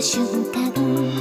瞬間